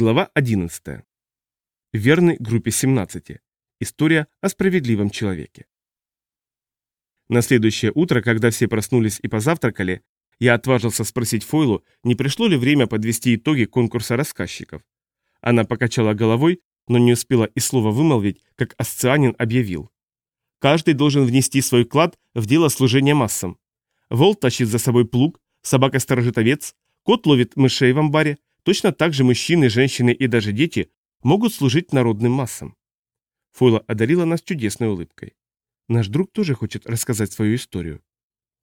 Глава 11. Верный группе 17. История о справедливом человеке. На следующее утро, когда все проснулись и позавтракали, я отважился спросить Фойлу, не пришло ли время подвести итоги конкурса рассказчиков. Она покачала головой, но не успела и слова вымолвить, как Асцианин объявил. Каждый должен внести свой вклад в дело служения массам. Вол тащит за собой плуг, собака сторожит овец, кот ловит мышей в амбаре, Точно так же мужчины, женщины и даже дети могут служить народным массам. Фойла одарила нас чудесной улыбкой. Наш друг тоже хочет рассказать свою историю.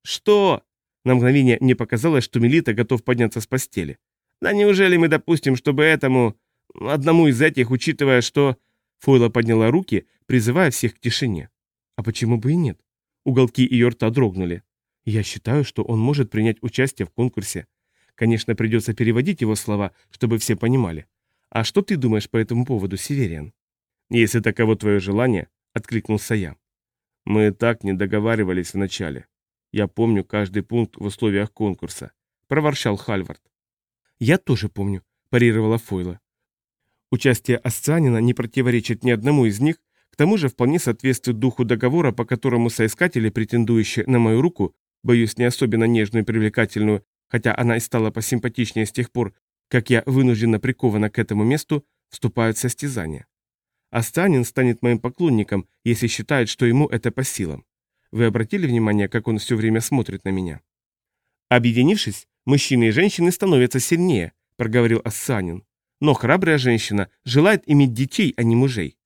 Что? На мгновение мне показалось, что Мелита готов подняться с постели. Да неужели мы допустим, чтобы этому... Одному из этих, учитывая, что... Фойла подняла руки, призывая всех к тишине. А почему бы и нет? Уголки ее рта дрогнули. Я считаю, что он может принять участие в конкурсе. Конечно, придется переводить его слова, чтобы все понимали. А что ты думаешь по этому поводу, Севериан? Если таково твое желание, откликнулся я. Мы так не договаривались вначале. Я помню каждый пункт в условиях конкурса, проворчал Хальвард. Я тоже помню, парировала Фойла. Участие Асцианина не противоречит ни одному из них, к тому же вполне соответствует духу договора, по которому соискатели, претендующие на мою руку, боюсь, не особенно нежную и привлекательную, хотя она и стала посимпатичнее с тех пор, как я вынужденно прикована к этому месту, вступают в состязание. Астанин станет моим поклонником, если считает, что ему это по силам. Вы обратили внимание, как он все время смотрит на меня? Объединившись, мужчины и женщины становятся сильнее, проговорил Ассанин. Но храбрая женщина желает иметь детей, а не мужей.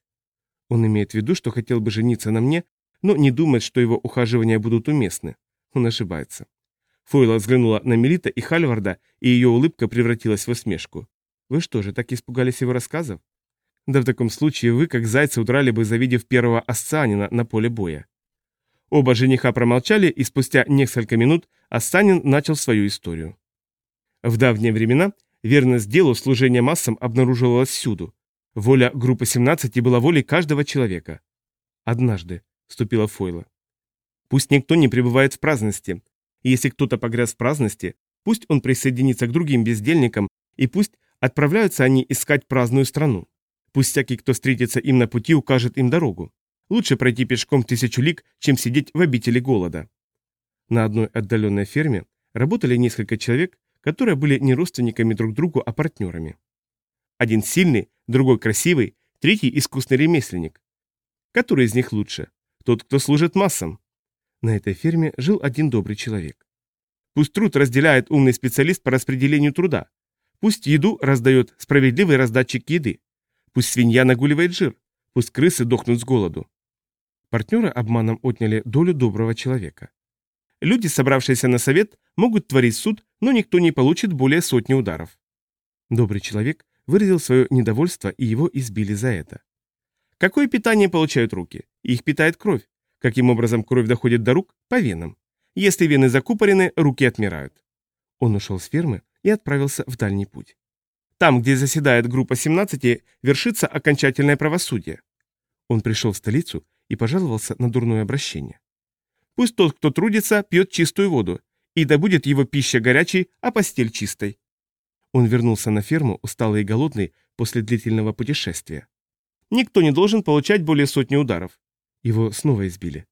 Он имеет в виду, что хотел бы жениться на мне, но не думает, что его ухаживания будут уместны. Он ошибается. Фойла взглянула на Мелита и Хальварда, и ее улыбка превратилась в усмешку. «Вы что же, так испугались его рассказов?» «Да в таком случае вы, как зайцы, удрали бы, завидев первого Ассанина на поле боя». Оба жениха промолчали, и спустя несколько минут Ассанин начал свою историю. В давние времена верность делу служения массам обнаруживалась всюду. Воля группы 17 была волей каждого человека. «Однажды», — вступила Фойла. «Пусть никто не пребывает в праздности, и если кто-то погряз в праздности, пусть он присоединится к другим бездельникам, и пусть отправляются они искать праздную страну. Пусть всякий, кто встретится им на пути, укажет им дорогу. Лучше пройти пешком тысячу лиг, чем сидеть в обители голода. На одной отдаленной ферме работали несколько человек, которые были не родственниками друг другу, а партнерами. Один сильный, другой красивый, третий искусный ремесленник. Который из них лучше? Тот, кто служит массам. На этой ферме жил один добрый человек. Пусть труд разделяет умный специалист по распределению труда. Пусть еду раздает справедливый раздатчик еды. Пусть свинья нагуливает жир. Пусть крысы дохнут с голоду. Партнеры обманом отняли долю доброго человека. Люди, собравшиеся на совет, могут творить суд, но никто не получит более сотни ударов. Добрый человек выразил свое недовольство, и его избили за это. Какое питание получают руки? Их питает кровь. Каким образом кровь доходит до рук? По венам. Если вены закупорены, руки отмирают. Он ушел с фермы и отправился в дальний путь. Там, где заседает группа 17, вершится окончательное правосудие. Он пришел в столицу и пожаловался на дурное обращение. Пусть тот, кто трудится, пьет чистую воду, и да будет его пища горячей, а постель чистой. Он вернулся на ферму, усталый и голодный, после длительного путешествия. Никто не должен получать более сотни ударов. Его снова избили.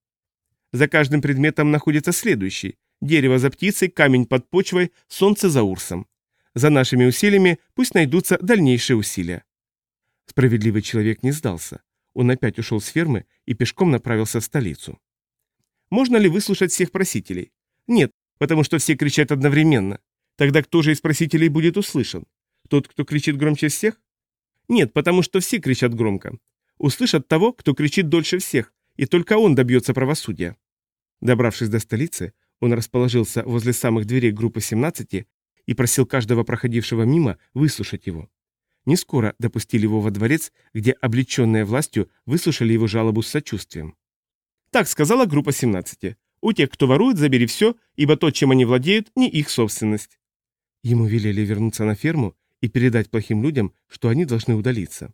За каждым предметом находится следующий. Дерево за птицей, камень под почвой, солнце за урсом. За нашими усилиями пусть найдутся дальнейшие усилия. Справедливый человек не сдался. Он опять ушел с фермы и пешком направился в столицу. Можно ли выслушать всех просителей? Нет, потому что все кричат одновременно. Тогда кто же из просителей будет услышан? Тот, кто кричит громче всех? Нет, потому что все кричат громко. Услышат того, кто кричит дольше всех, и только он добьется правосудия. Добравшись до столицы, он расположился возле самых дверей группы 17 и просил каждого проходившего мимо выслушать его. Не скоро допустили его во дворец, где облеченные властью выслушали его жалобу с сочувствием. Так сказала группа 17. У тех, кто ворует, забери все, ибо то, чем они владеют, не их собственность. Ему велели вернуться на ферму и передать плохим людям, что они должны удалиться.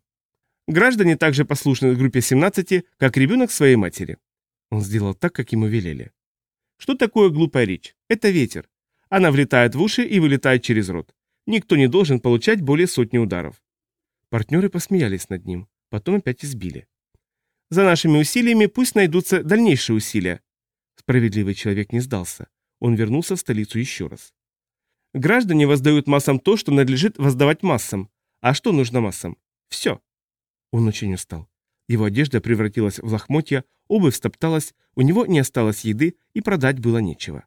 Граждане также послушны группе 17, как ребенок своей матери. Он сделал так, как ему велели. Что такое глупая речь? Это ветер. Она влетает в уши и вылетает через рот. Никто не должен получать более сотни ударов. Партнеры посмеялись над ним, потом опять избили. За нашими усилиями пусть найдутся дальнейшие усилия. Справедливый человек не сдался. Он вернулся в столицу еще раз. Граждане воздают массам то, что надлежит воздавать массам. А что нужно массам? Все. Он очень устал. Его одежда превратилась в лохмотья, обувь стопталась, у него не осталось еды и продать было нечего.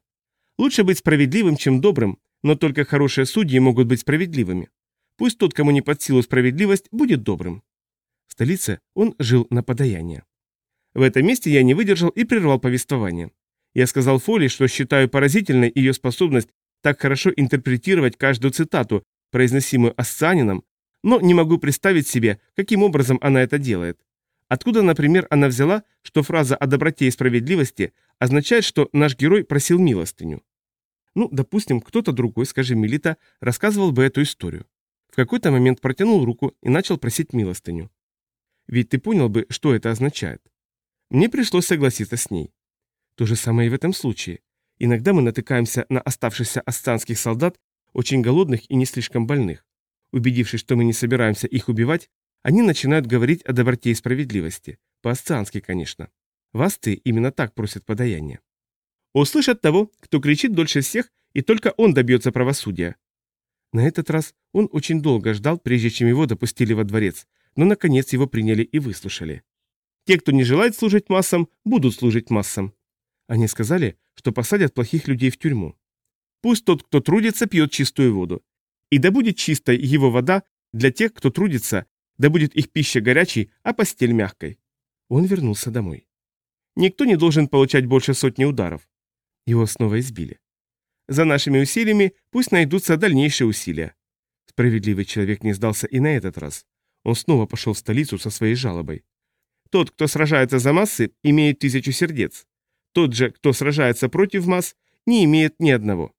Лучше быть справедливым, чем добрым, но только хорошие судьи могут быть справедливыми. Пусть тот, кому не под силу справедливость, будет добрым. В столице он жил на подаяние. В этом месте я не выдержал и прервал повествование. Я сказал Фоли, что считаю поразительной ее способность так хорошо интерпретировать каждую цитату, произносимую Ассанином, но не могу представить себе, каким образом она это делает. Откуда, например, она взяла, что фраза о доброте и справедливости означает, что наш герой просил милостыню? Ну, допустим, кто-то другой, скажем, Милита, рассказывал бы эту историю. В какой-то момент протянул руку и начал просить милостыню. Ведь ты понял бы, что это означает. Мне пришлось согласиться с ней. То же самое и в этом случае. Иногда мы натыкаемся на оставшихся астанских солдат, очень голодных и не слишком больных. Убедившись, что мы не собираемся их убивать, они начинают говорить о доброте и справедливости. По-асциански, конечно. Вас ты именно так просят подаяние. Услышат того, кто кричит дольше всех, и только он добьется правосудия. На этот раз он очень долго ждал, прежде чем его допустили во дворец, но наконец его приняли и выслушали. Те, кто не желает служить массам, будут служить массам. Они сказали, что посадят плохих людей в тюрьму. Пусть тот, кто трудится, пьет чистую воду. И да будет чистой его вода для тех, кто трудится, да будет их пища горячей, а постель мягкой. Он вернулся домой. Никто не должен получать больше сотни ударов. Его снова избили. За нашими усилиями пусть найдутся дальнейшие усилия. Справедливый человек не сдался и на этот раз. Он снова пошел в столицу со своей жалобой. Тот, кто сражается за массы, имеет тысячу сердец. Тот же, кто сражается против масс, не имеет ни одного.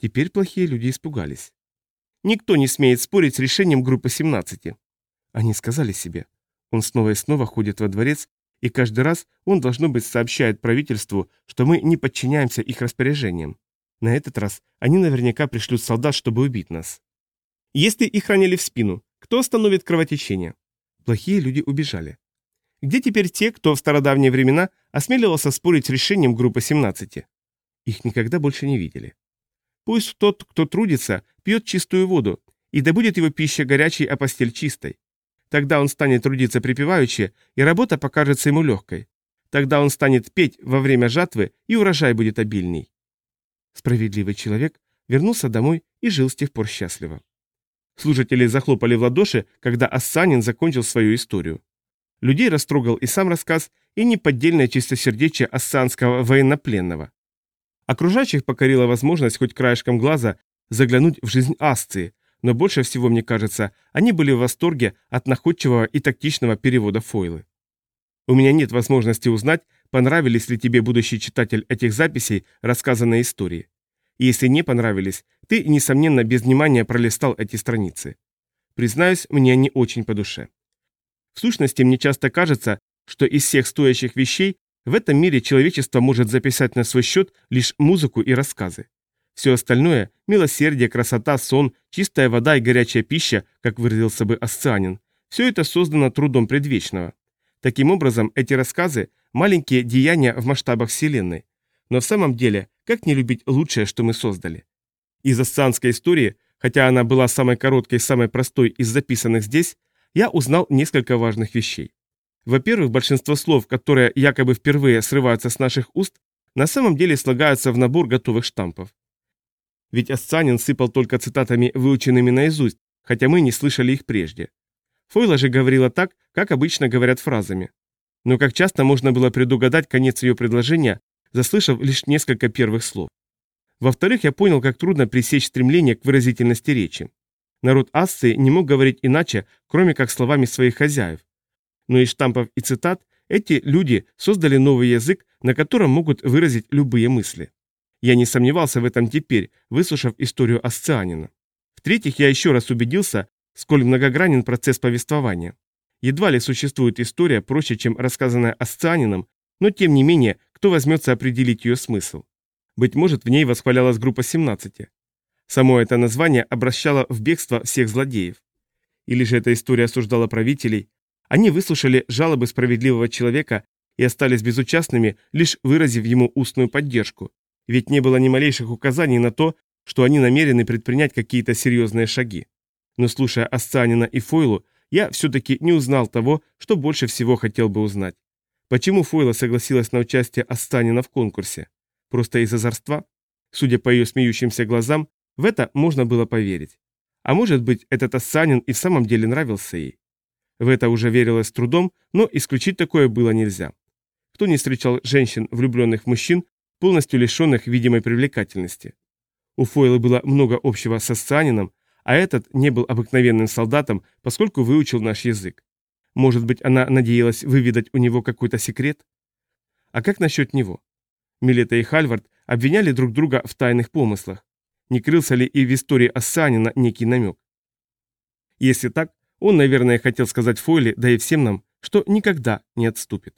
Теперь плохие люди испугались. Никто не смеет спорить с решением группы 17. Они сказали себе. Он снова и снова ходит во дворец, и каждый раз он, должно быть, сообщает правительству, что мы не подчиняемся их распоряжениям. На этот раз они наверняка пришлют солдат, чтобы убить нас. Если их ранили в спину, кто остановит кровотечение? Плохие люди убежали. Где теперь те, кто в стародавние времена осмеливался спорить с решением группы 17? Их никогда больше не видели. Пусть тот, кто трудится, пьет чистую воду, и да будет его пища горячей, а постель чистой. Тогда он станет трудиться припеваючи, и работа покажется ему легкой. Тогда он станет петь во время жатвы, и урожай будет обильней. Справедливый человек вернулся домой и жил с тех пор счастливо. Служители захлопали в ладоши, когда Ассанин закончил свою историю. Людей растрогал и сам рассказ, и неподдельное чистосердечие ассанского военнопленного. Окружающих покорила возможность хоть краешком глаза заглянуть в жизнь Асции, но больше всего, мне кажется, они были в восторге от находчивого и тактичного перевода Фойлы. У меня нет возможности узнать, понравились ли тебе, будущий читатель этих записей, рассказанные истории. Если не понравились, ты, несомненно, без внимания пролистал эти страницы. Признаюсь, мне они очень по душе. В сущности, мне часто кажется, что из всех стоящих вещей в этом мире человечество может записать на свой счет лишь музыку и рассказы. Все остальное – милосердие, красота, сон, чистая вода и горячая пища, как выразился бы Асцианин – все это создано трудом предвечного. Таким образом, эти рассказы – маленькие деяния в масштабах Вселенной. Но в самом деле, как не любить лучшее, что мы создали? Из асцианской истории, хотя она была самой короткой и самой простой из записанных здесь, я узнал несколько важных вещей. Во-первых, большинство слов, которые якобы впервые срываются с наших уст, на самом деле слагаются в набор готовых штампов. Ведь Асцанин сыпал только цитатами, выученными наизусть, хотя мы не слышали их прежде. Фойла же говорила так, как обычно говорят фразами. Но как часто можно было предугадать конец ее предложения, заслышав лишь несколько первых слов. Во-вторых, я понял, как трудно пресечь стремление к выразительности речи. Народ Асции не мог говорить иначе, кроме как словами своих хозяев. Но из штампов и цитат эти люди создали новый язык, на котором могут выразить любые мысли. Я не сомневался в этом теперь, выслушав историю Асцианина. В-третьих, я еще раз убедился, сколь многогранен процесс повествования. Едва ли существует история проще, чем рассказанная Асцианином, но тем не менее, кто возьмется определить ее смысл? Быть может, в ней восхвалялась группа 17. Само это название обращало в бегство всех злодеев. Или же эта история осуждала правителей? Они выслушали жалобы справедливого человека и остались безучастными, лишь выразив ему устную поддержку, ведь не было ни малейших указаний на то, что они намерены предпринять какие-то серьезные шаги. Но слушая Асцанина и Фойлу, я все-таки не узнал того, что больше всего хотел бы узнать. Почему Фойла согласилась на участие Асцанина в конкурсе? Просто из озорства? Судя по ее смеющимся глазам, в это можно было поверить. А может быть, этот Ассанин и в самом деле нравился ей. В это уже верилось с трудом, но исключить такое было нельзя. Кто не встречал женщин, влюбленных в мужчин, полностью лишенных видимой привлекательности? У Фойлы было много общего с Ассанином, а этот не был обыкновенным солдатом, поскольку выучил наш язык. Может быть, она надеялась выведать у него какой-то секрет? А как насчет него? Милета и Хальвард обвиняли друг друга в тайных помыслах. Не крылся ли и в истории Ассанина некий намек? Если так, он, наверное, хотел сказать Фойли, да и всем нам, что никогда не отступит.